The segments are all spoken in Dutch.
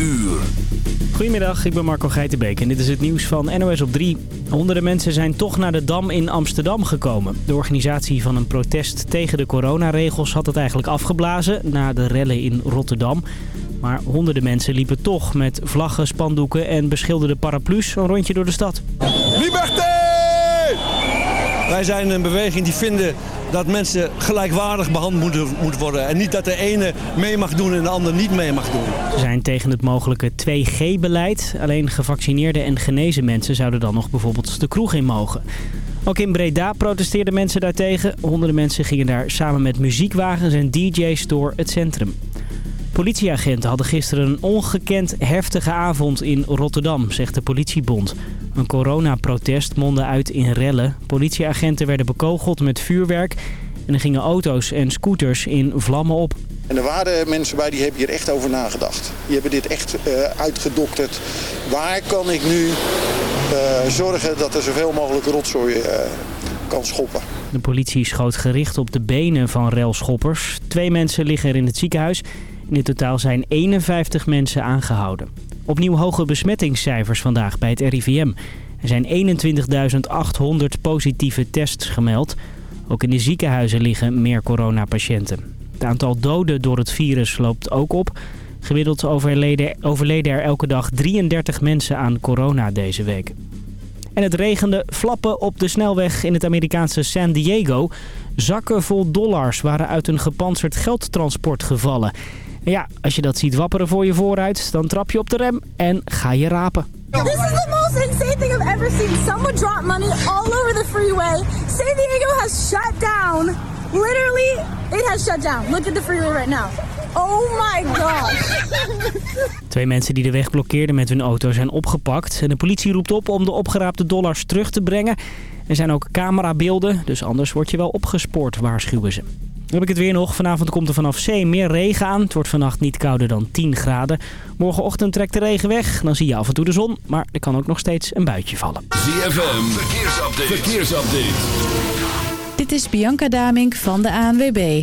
uur. Goedemiddag, ik ben Marco Geitenbeek en dit is het nieuws van NOS op 3. Honderden mensen zijn toch naar de Dam in Amsterdam gekomen. De organisatie van een protest tegen de coronaregels had het eigenlijk afgeblazen... na de rellen in Rotterdam. Maar honderden mensen liepen toch met vlaggen, spandoeken en beschilderde paraplu's... een rondje door de stad. Liberté! Wij zijn een beweging die vinden dat mensen gelijkwaardig behandeld moeten, worden. En niet dat de ene mee mag doen en de ander niet mee mag doen. Ze zijn tegen het mogelijke 2G-beleid. Alleen gevaccineerde en genezen mensen zouden dan nog bijvoorbeeld de kroeg in mogen. Ook in Breda protesteerden mensen daartegen. Honderden mensen gingen daar samen met muziekwagens en dj's door het centrum. Politieagenten hadden gisteren een ongekend heftige avond in Rotterdam, zegt de politiebond. Een coronaprotest mondde uit in rellen. Politieagenten werden bekogeld met vuurwerk en er gingen auto's en scooters in vlammen op. En er waren mensen bij die hebben hier echt over nagedacht. Die hebben dit echt uh, uitgedokterd. Waar kan ik nu uh, zorgen dat er zoveel mogelijk rotzooi uh, kan schoppen? De politie schoot gericht op de benen van relschoppers. Twee mensen liggen er in het ziekenhuis. In totaal zijn 51 mensen aangehouden. Opnieuw hoge besmettingscijfers vandaag bij het RIVM. Er zijn 21.800 positieve tests gemeld. Ook in de ziekenhuizen liggen meer coronapatiënten. Het aantal doden door het virus loopt ook op. Gemiddeld overleden, er elke dag 33 mensen aan corona deze week. En het regende flappen op de snelweg in het Amerikaanse San Diego. Zakken vol dollars waren uit een gepantserd geldtransport gevallen. En ja, als je dat ziet wapperen voor je vooruit, dan trap je op de rem en ga je rapen. This is the most insane thing I've ever seen. Someone drop money all over the freeway. San Diego has shut down. Literally, it has shut down. Look at the freeway right now. Oh my god. Twee mensen die de weg blokkeerden met hun auto zijn opgepakt. En de politie roept op om de opgeraapte dollars terug te brengen. Er zijn ook camerabeelden, dus anders word je wel opgespoord, waarschuwen ze. Dan heb ik het weer nog. Vanavond komt er vanaf zee meer regen aan. Het wordt vannacht niet kouder dan 10 graden. Morgenochtend trekt de regen weg. Dan zie je af en toe de zon. Maar er kan ook nog steeds een buitje vallen. ZFM, verkeersupdate. verkeersupdate. Dit is Bianca Damink van de ANWB.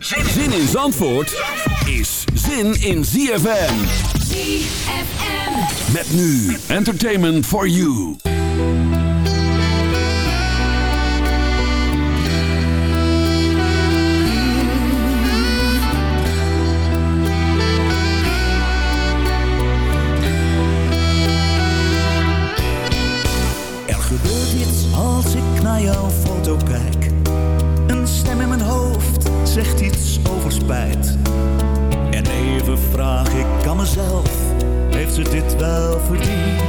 Zin in Zandvoort is zin in ZFM. ZFM. Met nu Entertainment for You. Er gebeurt iets als ik naar jouw foto kijk. Een stem in mijn hoofd zegt iets over spijt. En even vraag ik aan mezelf, heeft ze dit wel verdiend?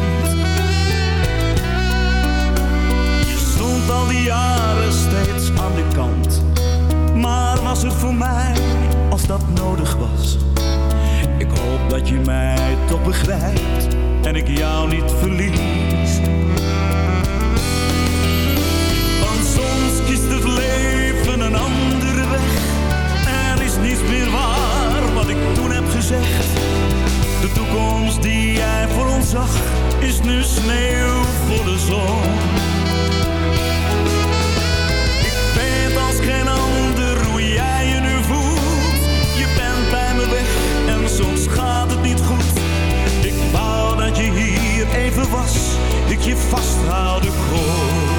Je stond al die jaren steeds aan de kant. Maar was het voor mij als dat nodig was? Ik hoop dat je mij toch begrijpt en ik jou niet verlies. De toekomst die jij voor ons zag, is nu sneeuw voor de zon. Ik weet als geen ander hoe jij je nu voelt. Je bent bij me weg en soms gaat het niet goed. Ik wou dat je hier even was, ik je vasthouden kon.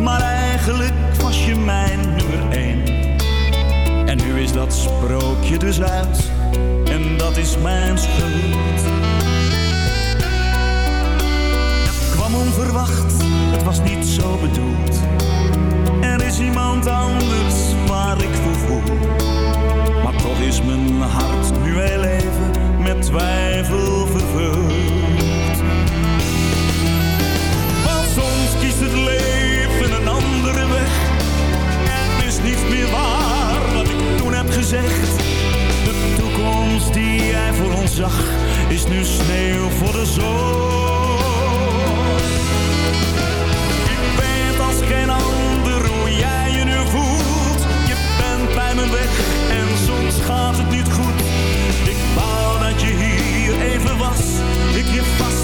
Maar eigenlijk was je mijn nummer één. En nu is dat sprookje dus uit. En dat is mijn schuld. Kwam onverwacht, het was niet zo bedoeld. Er is iemand anders waar ik voor voel. Maar toch is mijn hart nu heel even met twijfel vervuld. Het leven een andere weg. Het is niet meer waar wat ik toen heb gezegd. De toekomst die jij voor ons zag, is nu sneeuw voor de zon. Ik weet als geen ander hoe jij je nu voelt. Je bent bij me weg en soms gaat het niet goed. Ik wou dat je hier even was, ik je vasthouden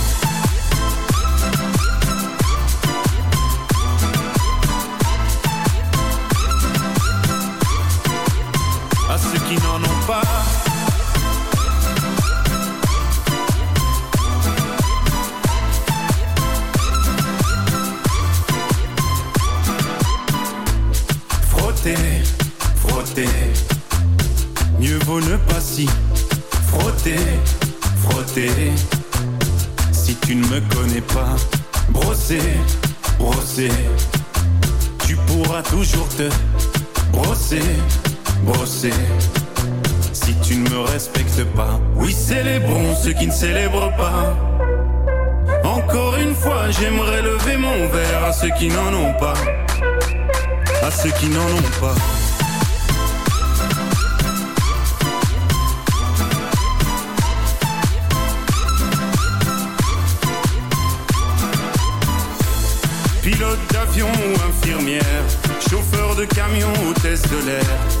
Oui, célébrons ceux qui ne célèbrent pas. Encore une fois, j'aimerais lever mon verre à ceux qui n'en ont pas. À ceux qui n'en ont pas. Pilote d'avion ou infirmière, chauffeur de camion, hôtesse de l'air,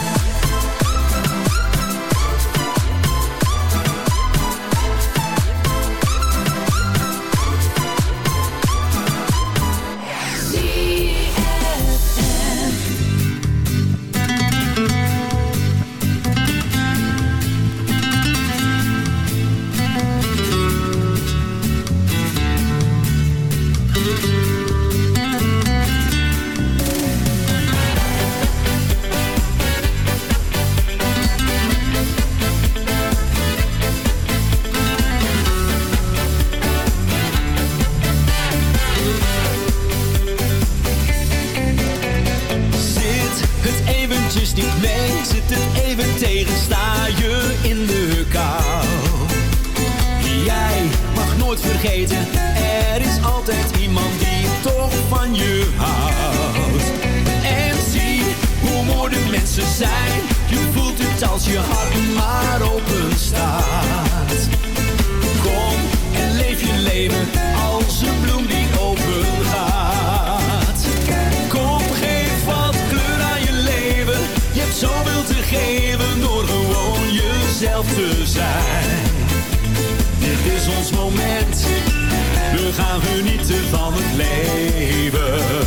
Je voelt het als je hart maar open staat. Kom en leef je leven als een bloem die open gaat. Kom, geef wat kleur aan je leven. Je hebt zoveel te geven door gewoon jezelf te zijn. Dit is ons moment. We gaan genieten van het leven.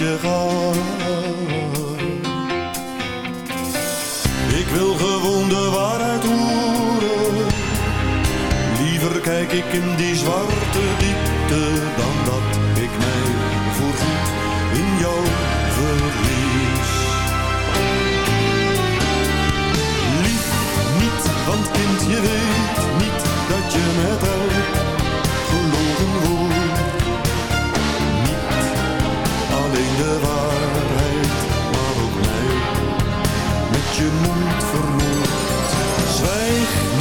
je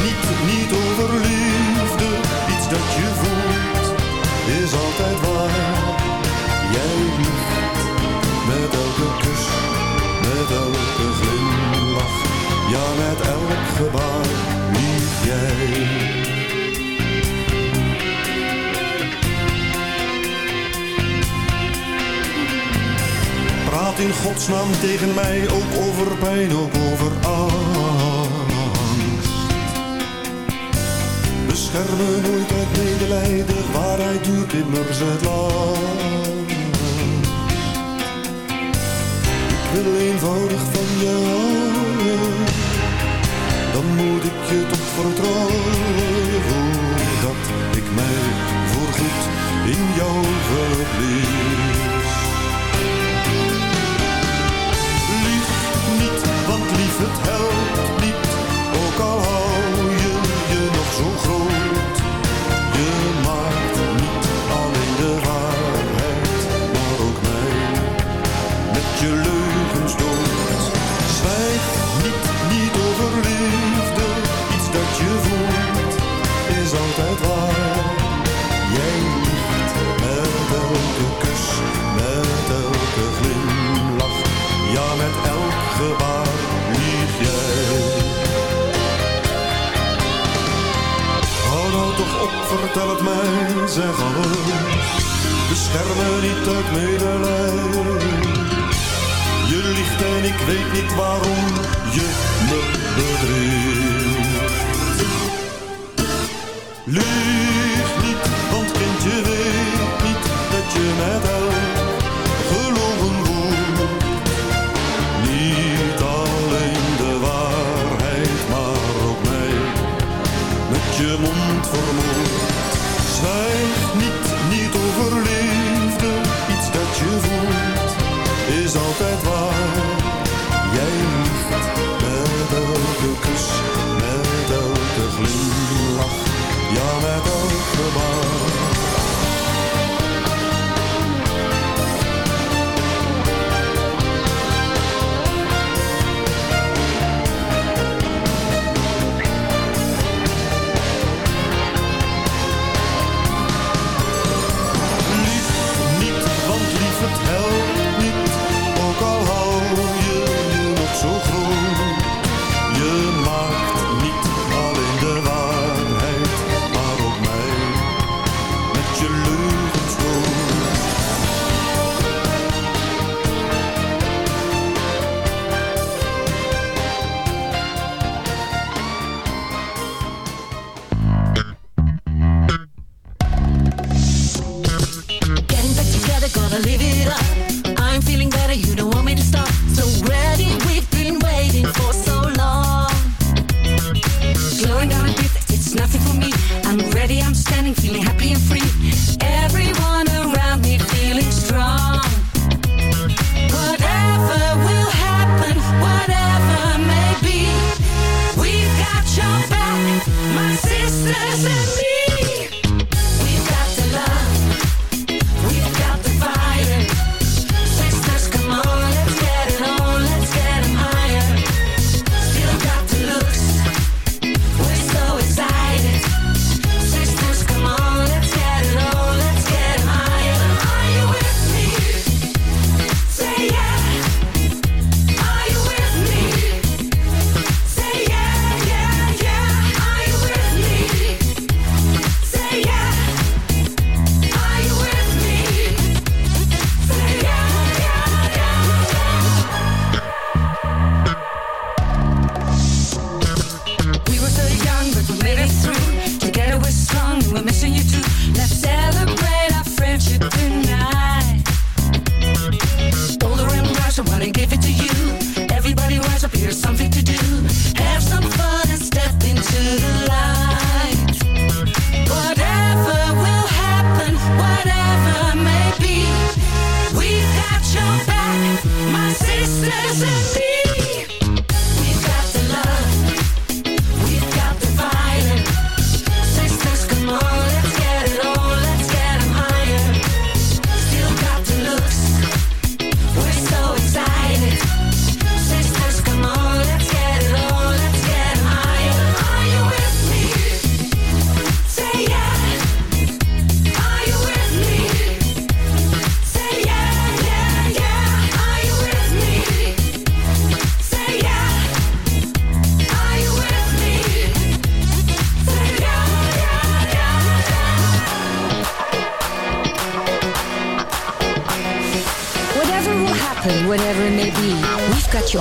niet, niet over liefde. Iets dat je voelt, is altijd waar. Jij liegt met elke kus, met elke glimlach. Ja, met elk gebaar lief jij. Praat in godsnaam tegen mij ook over pijn, ook over alles. Ter me nooit uit medelijden, waarheid doet immers het land. Ik wil eenvoudig van jou, dan moet ik je toch vertrouwen. Dat ik mij voorgoed in jou verlies. Lief niet, want lief het helpt vertel het mij, zeg alles. Bescherm me niet uit medelijden. Je liegt en ik weet niet waarom je me bedreigt.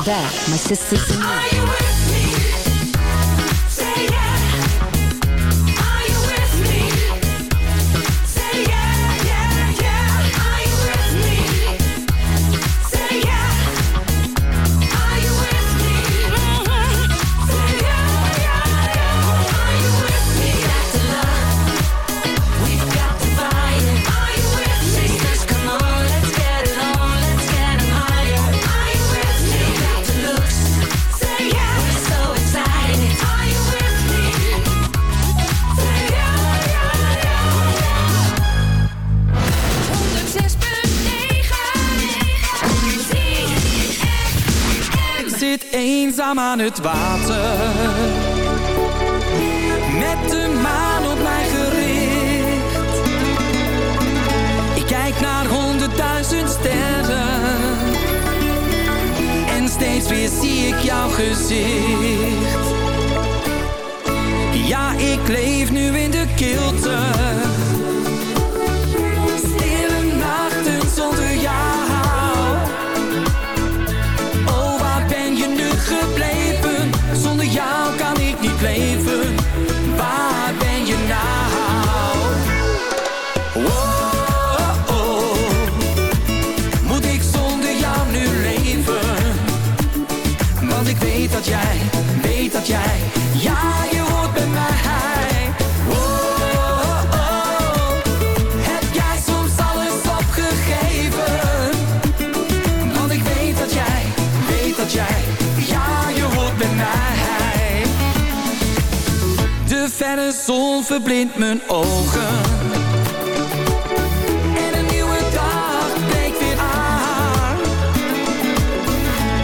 back. My sister's water. Met de maan op mij gericht. Ik kijk naar honderdduizend sterren. En steeds weer zie ik jouw gezicht. De zon verblind mijn ogen en een nieuwe dag breekt weer aan.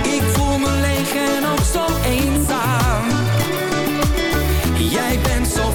Ik voel me leeg en ook zo eenzaam. Jij bent zo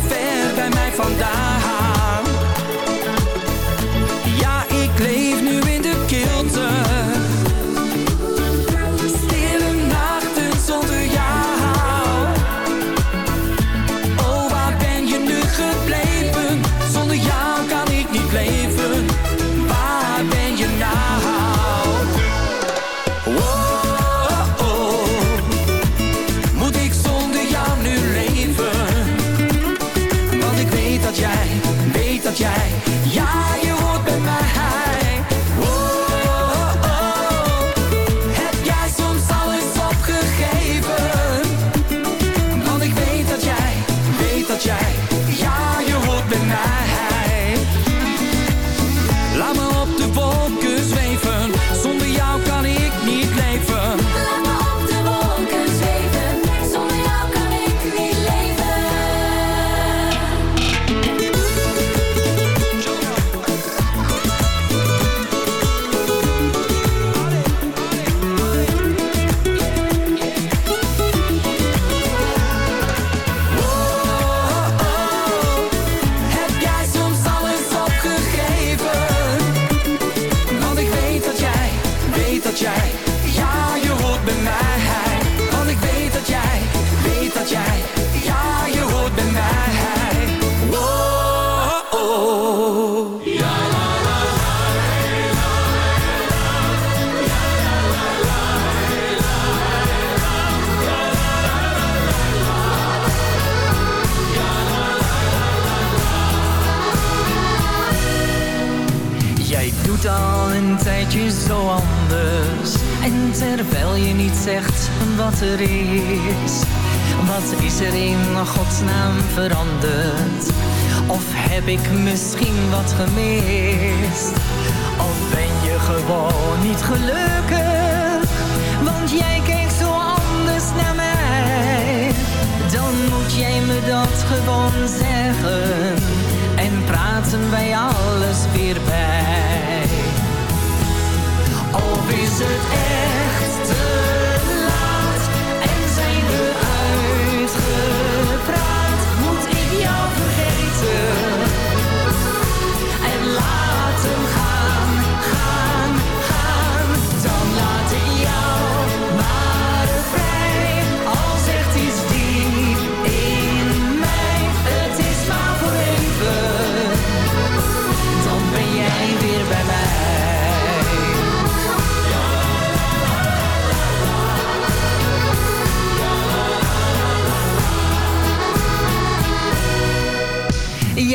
zo anders. En terwijl je niet zegt wat er is, wat is er in godsnaam veranderd? Of heb ik misschien wat gemist? Of ben je gewoon niet gelukkig? Want jij kijkt zo anders naar mij. Dan moet jij me dat gewoon zeggen. En praten wij alles weer bij. Of is het echt te laat en zijn we uitgepraat? Moet ik jou vergeten?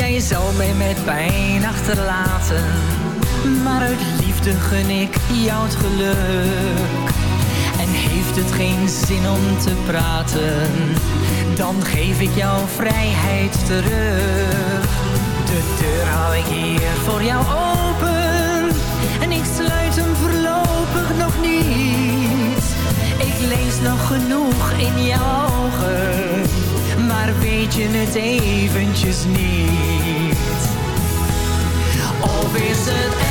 jij zal mij met pijn achterlaten. Maar uit liefde gun ik jou het geluk. En heeft het geen zin om te praten, dan geef ik jou vrijheid terug. De deur hou ik hier voor jou open en ik sluit hem voorlopig nog niet. Ik lees nog genoeg in jouw ogen maar weet je het eventjes niet? Of is het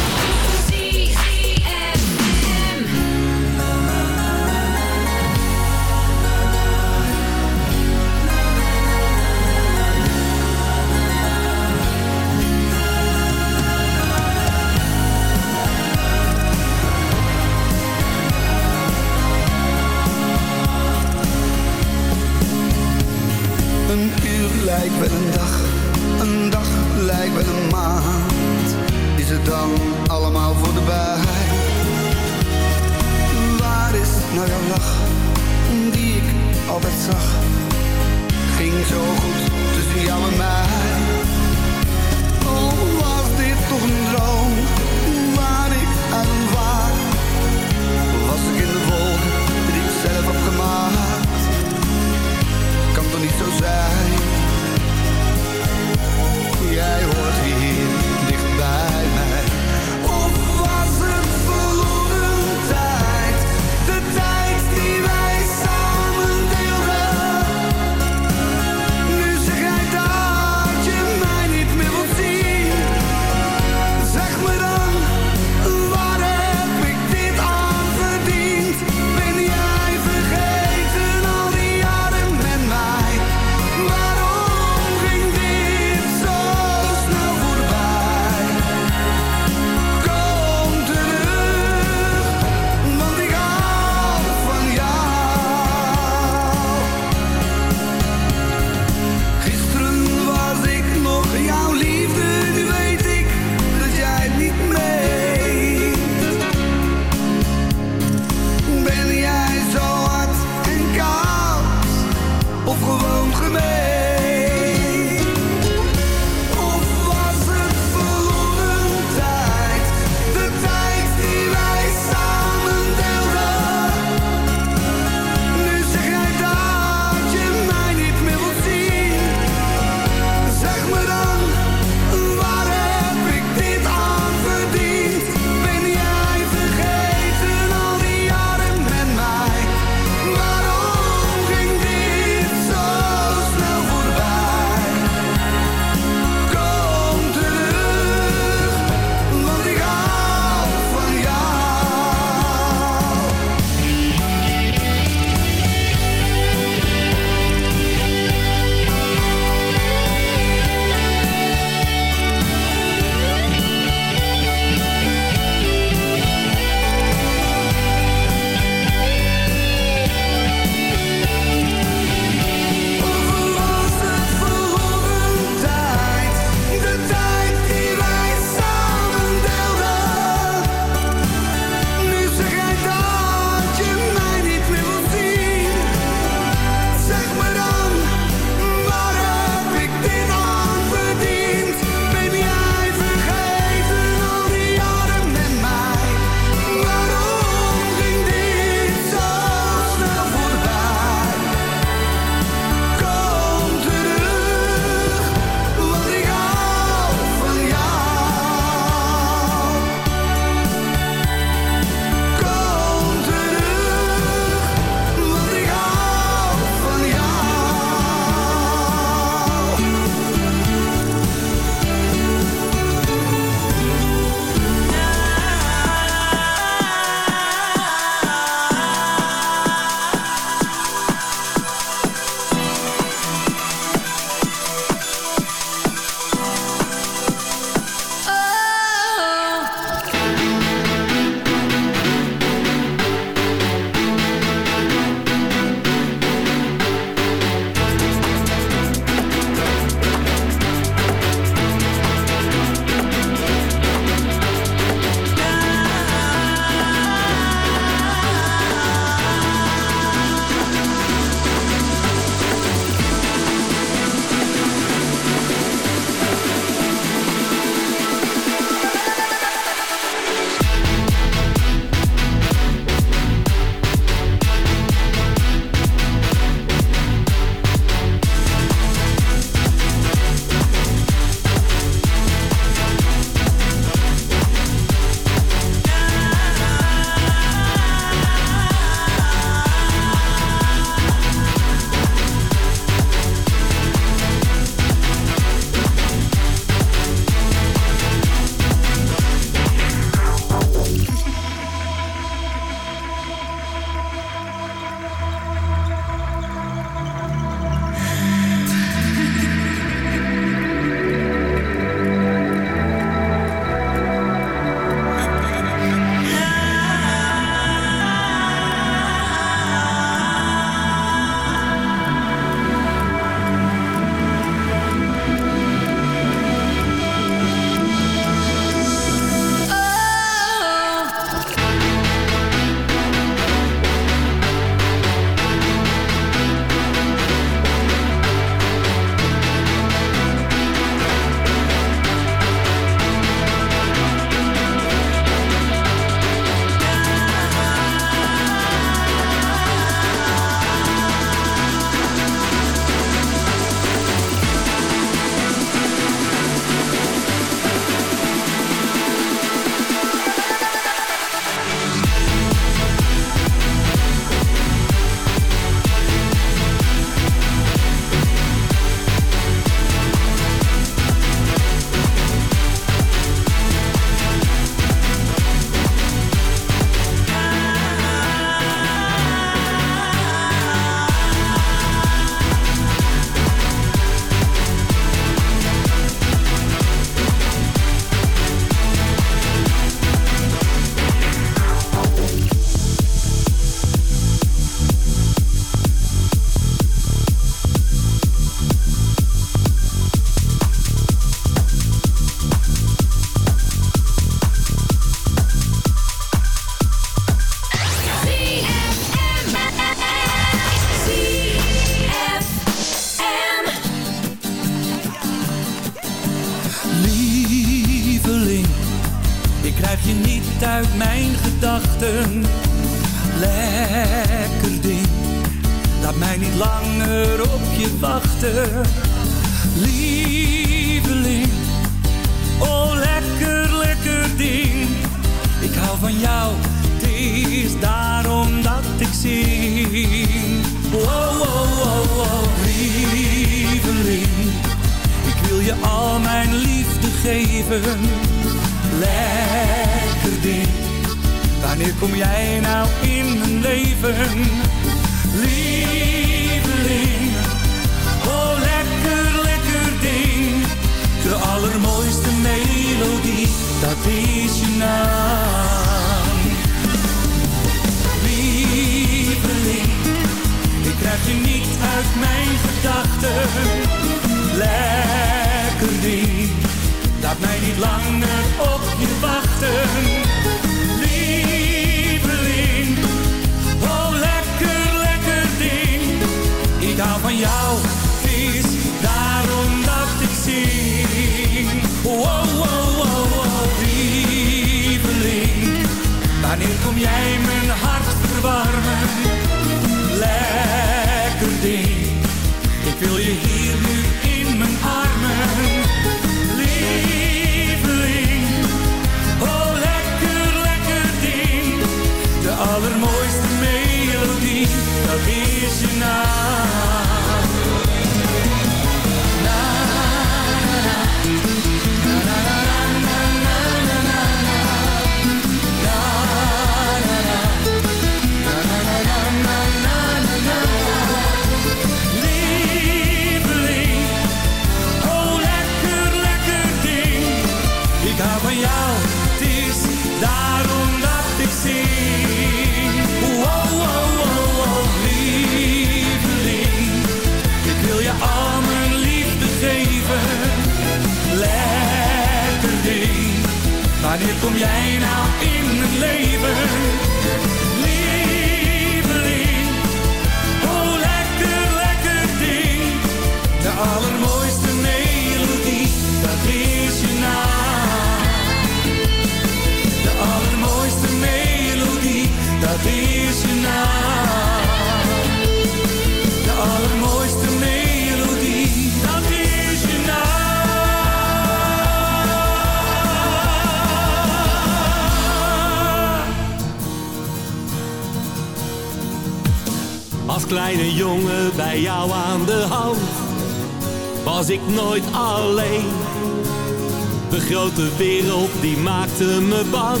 bang,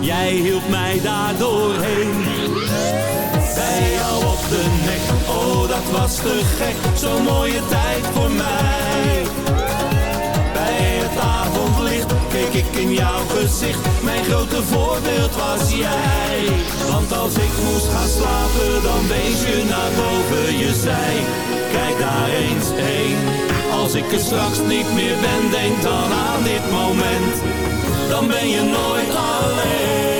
jij hielp mij daar doorheen. Bij jou op de nek, oh dat was te gek, zo'n mooie tijd voor mij. Bij het avondlicht keek ik in jouw gezicht, mijn grote voorbeeld was jij. Want als ik moest gaan slapen, dan wees je naar boven je zij. Kijk daar eens heen, als ik er straks niet meer ben, denk dan aan dit moment. Dan ben je nooit alleen.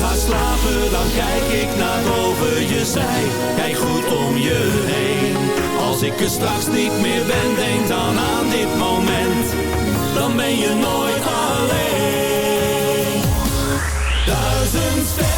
Ga slapen, dan kijk ik naar boven je zij. Kijk goed om je heen. Als ik er straks niet meer ben, denk dan aan dit moment. Dan ben je nooit alleen. Duizend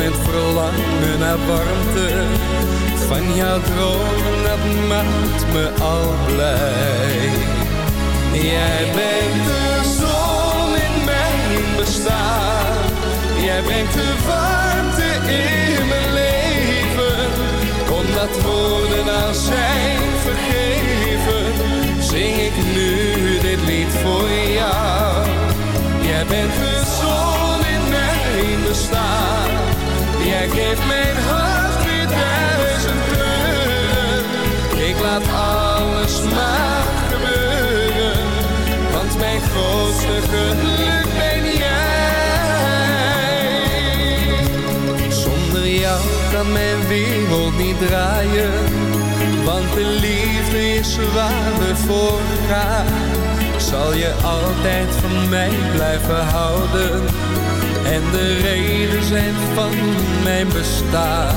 en verlangen naar warmte. Van jouw dromen, dat maakt me al blij. Jij bent de zon in mijn bestaan. Jij brengt de warmte in mijn leven. Omdat woorden nou zijn vergeven, zing ik nu dit lied voor jou. Jij bent de zon in mijn bestaan. Jij geeft mijn hart weer duizend kleuren. Ik laat alles maar gebeuren, want mijn grootste geluk ben jij. Zonder jou kan mijn wereld niet draaien, want de liefde is waar voor gaan. Zal je altijd van mij blijven houden en de reden zijn van mijn bestaan.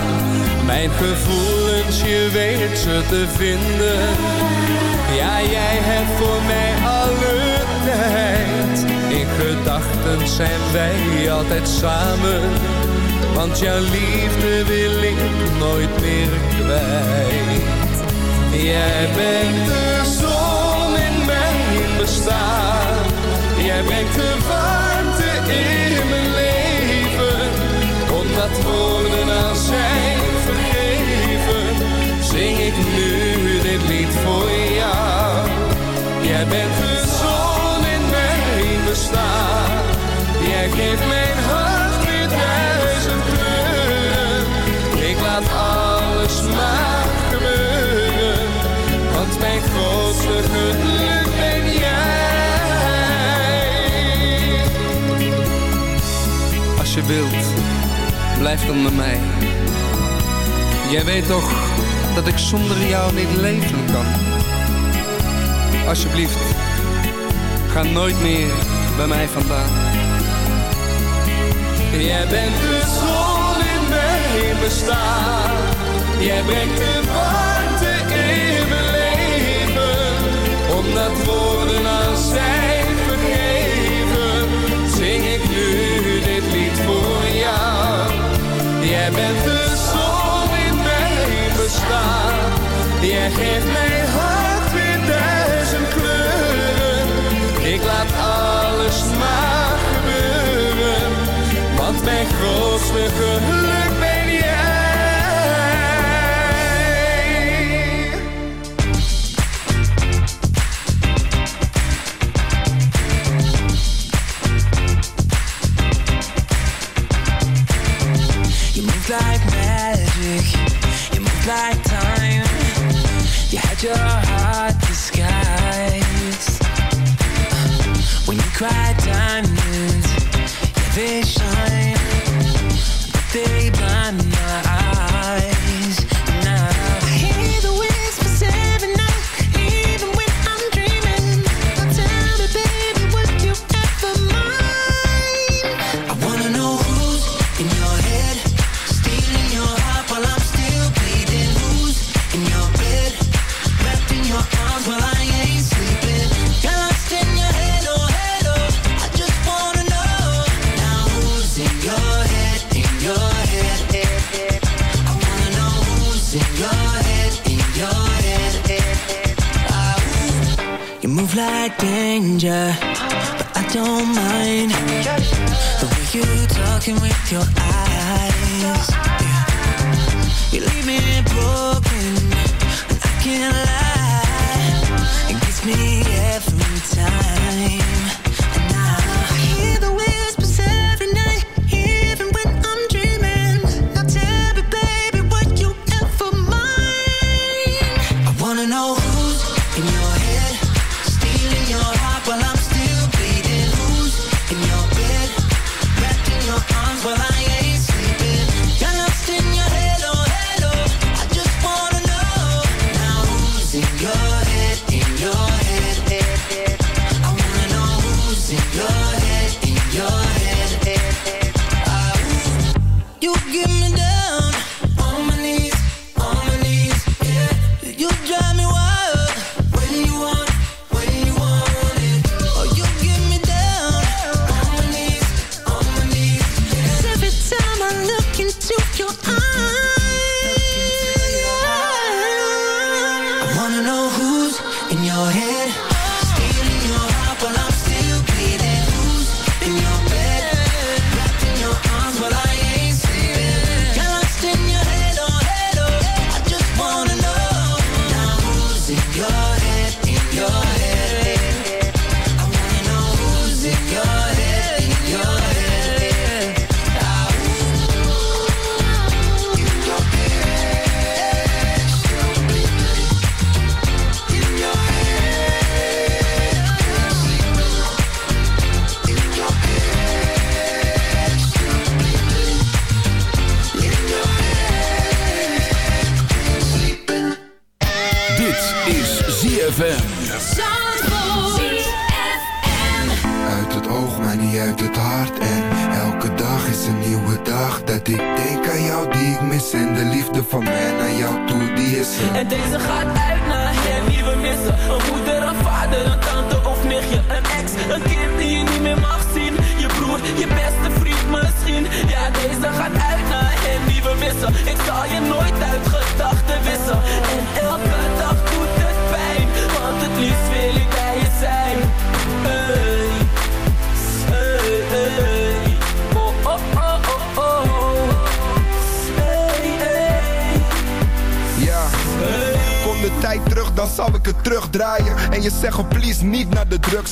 Mijn gevoelens, je weet ze te vinden. Ja, jij hebt voor mij alle tijd. In gedachten zijn wij altijd samen. Want jouw liefde wil ik nooit meer kwijt. Jij bent de zon in mijn bestaan. Jij brengt de in mijn leven. Omdat woorden al zijn vergeven, zing ik nu dit lied voor jou. Jij bent de zon in mijn bestaan. Jij geeft mijn hart weer duizend kleuren. Ik laat alles maar wilt, blijf dan met mij. Jij weet toch dat ik zonder jou niet leven kan. Alsjeblieft, ga nooit meer bij mij vandaan. Jij bent de zon in mijn bestaan. Jij brengt de warmte in mijn leven. Omdat woorden Jij bent de zon in mijn bestaan. Jij geeft mijn hart weer duizend kleuren. Ik laat alles maar gebeuren, want mijn grootste geluk like time. You had your heart disguised. When you cry diamonds, yeah, they in your head, in your head, head. Ah, ooh. You move like danger, but I don't mind the way you talking with your eyes. You leave me broken, I can't lie. It gets me every time.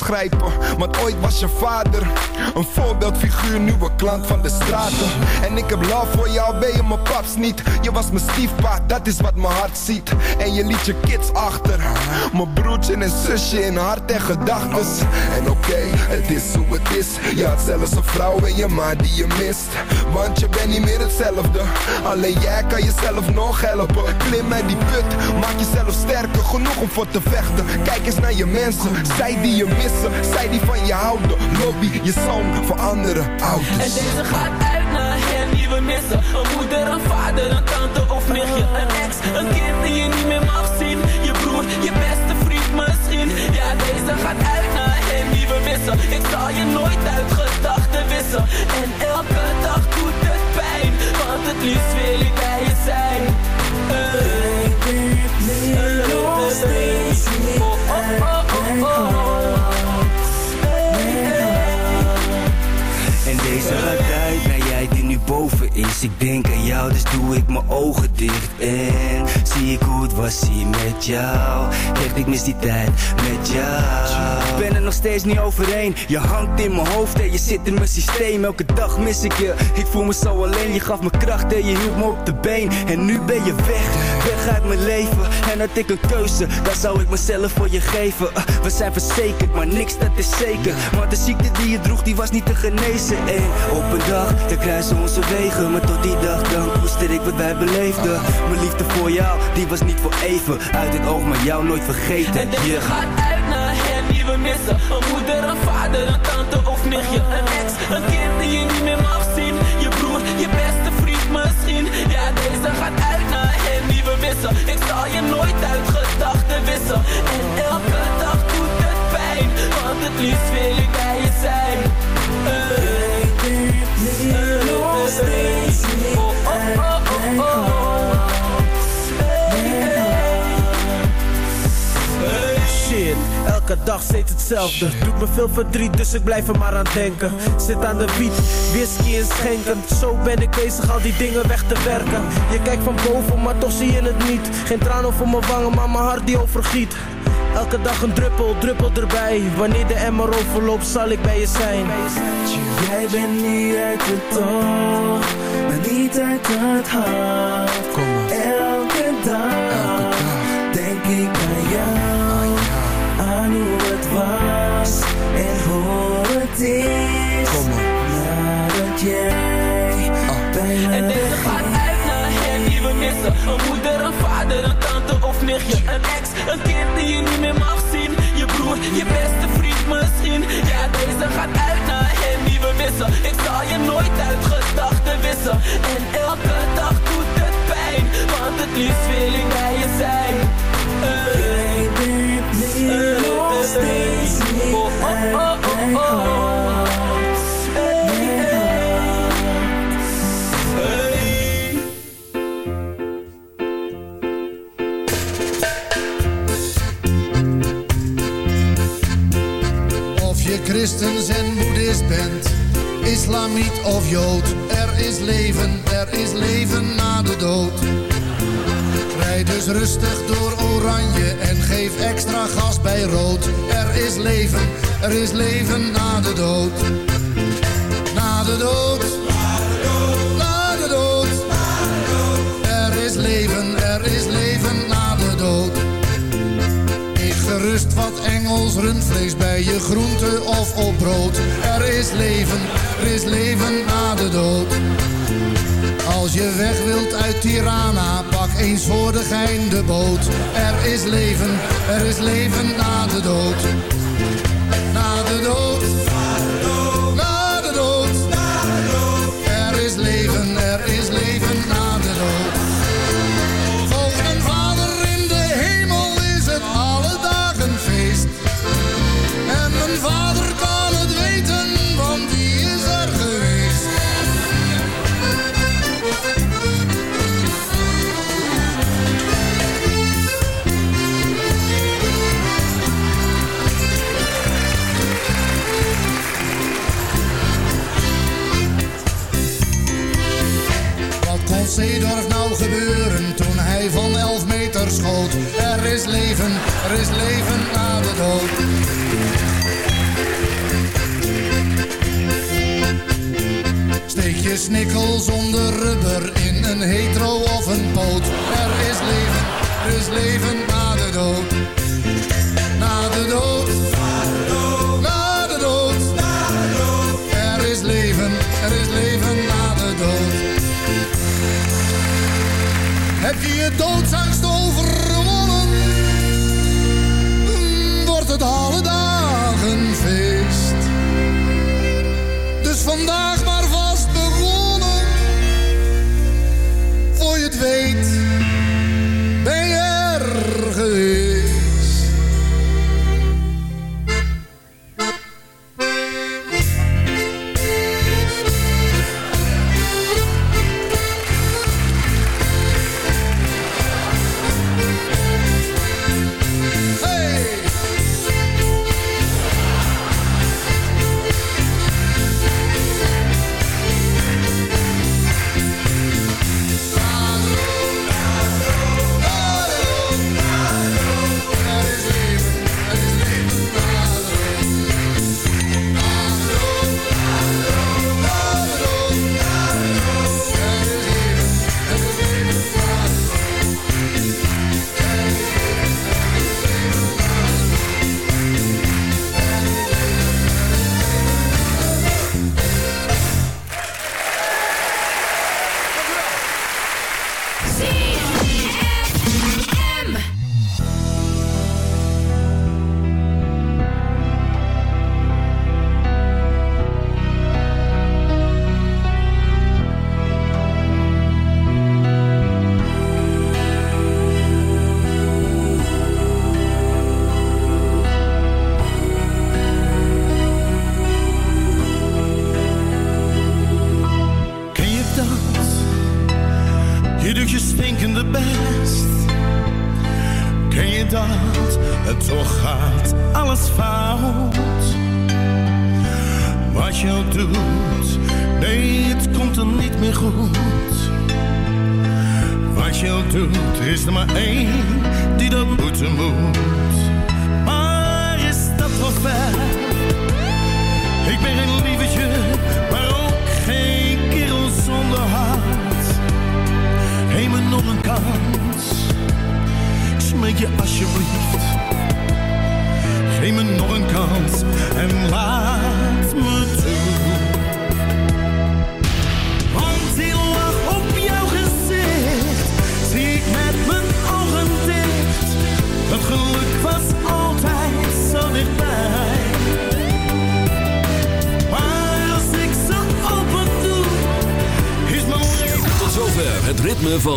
Grijpen Want ooit was je vader. Een voorbeeldfiguur, een klant van de straten. En ik heb love voor jou, ben je mijn paps niet? Je was mijn stiefpa, dat is wat mijn hart ziet. En je liet je kids achter Mijn broertje en zusje in hart en gedachtes En oké, het is hoe het is. Je had zelfs een vrouw en je ma die je mist Want je bent niet meer hetzelfde. Alleen jij kan jezelf nog helpen. Klim uit die put, maak jezelf sterker. Genoeg om voor te vechten. Kijk eens naar je mensen. Zij die je missen, zij die van je houden. Lobby je zoon voor andere ouders. En deze gaat uit naar hen die we missen. Een moeder, een vader, een tante of nichtje. Een ex, een kind die je niet meer mag zien. Je broer, je beste vriend misschien. Ja, deze gaat uit naar hen die we missen. Ik zal je nooit uit gedachten En elke dag doet het pijn Want het liefst wil ik bij je zijn. Oh, oh. En deze gaat uit naar jij die nu boven is Ik denk aan jou, dus doe ik mijn ogen dicht. En zie ik hoe het was hier met jou. Echt, ik mis die tijd met jou. Ik ben er nog steeds niet overheen. Je hangt in mijn hoofd en je zit in mijn systeem. Elke dag mis ik je, ik voel me zo alleen. Je gaf me kracht en je hield me op de been. En nu ben je weg, weg uit mijn leven. En had ik een keuze, dan zou ik mezelf voor je geven. Uh, We zijn verzekerd, maar niks dat is zeker. Want de ziekte die je droeg, die was niet te genezen. En op een dag, dan kruisen onze wegen. Maar tot die dag, dan koester ik wat wij beleefden. Mijn liefde voor jou, die was niet voor even Uit het oog, maar jou nooit vergeten. En deze Yeah. gaat uit naar hen die we missen. Een moeder, een vader, een tante of nichtje. Een ex, een kind die je niet meer mag zien. Je broer, je beste vriend misschien. Ja, deze gaat uit naar hen die we missen. Ik zal je nooit uit gedachten wissen. En elke dag doet het pijn Want het liefst wil ik bij je zijn. Elke dag steeds hetzelfde. Doet me veel verdriet, dus ik blijf er maar aan denken. Zit aan de wiet, whisky en schenken. Zo ben ik bezig al die dingen weg te werken. Je kijkt van boven, maar toch zie je het niet. Geen traan over mijn wangen, maar mijn hart die overgiet. Elke dag een druppel, druppel erbij. Wanneer de emmer overloopt, zal ik bij je zijn. Jij bent niet uit het oog, maar niet uit het hart. Elke dag, denk ik En deze gaat uit naar hen die we missen. Een moeder, een vader, een tante of nichtje. Een ex, een kind die je niet meer mag zien. Je broer, je beste vriend misschien. Ja, deze gaat uit naar hen die we missen. Ik zal je nooit uit gedachten wissen. En elke dag doet het pijn, want het liefst wil ik bij je zijn. Jij bent nu nog steeds niet oh, oh, oh. oh, oh. christens en boeddhist bent, islamiet of jood. Er is leven, er is leven na de dood. Rijd dus rustig door oranje en geef extra gas bij rood. Er is leven, er is leven. Na de dood, na de dood, na de dood. Na de dood. Er is leven Rust wat Engels rundvlees bij je groente of op brood. Er is leven, er is leven na de dood. Als je weg wilt uit Tirana, pak eens voor de gein de boot. Er is leven, er is leven na de dood. Er is leven, er is leven na de dood. Steek je snikkels vandaag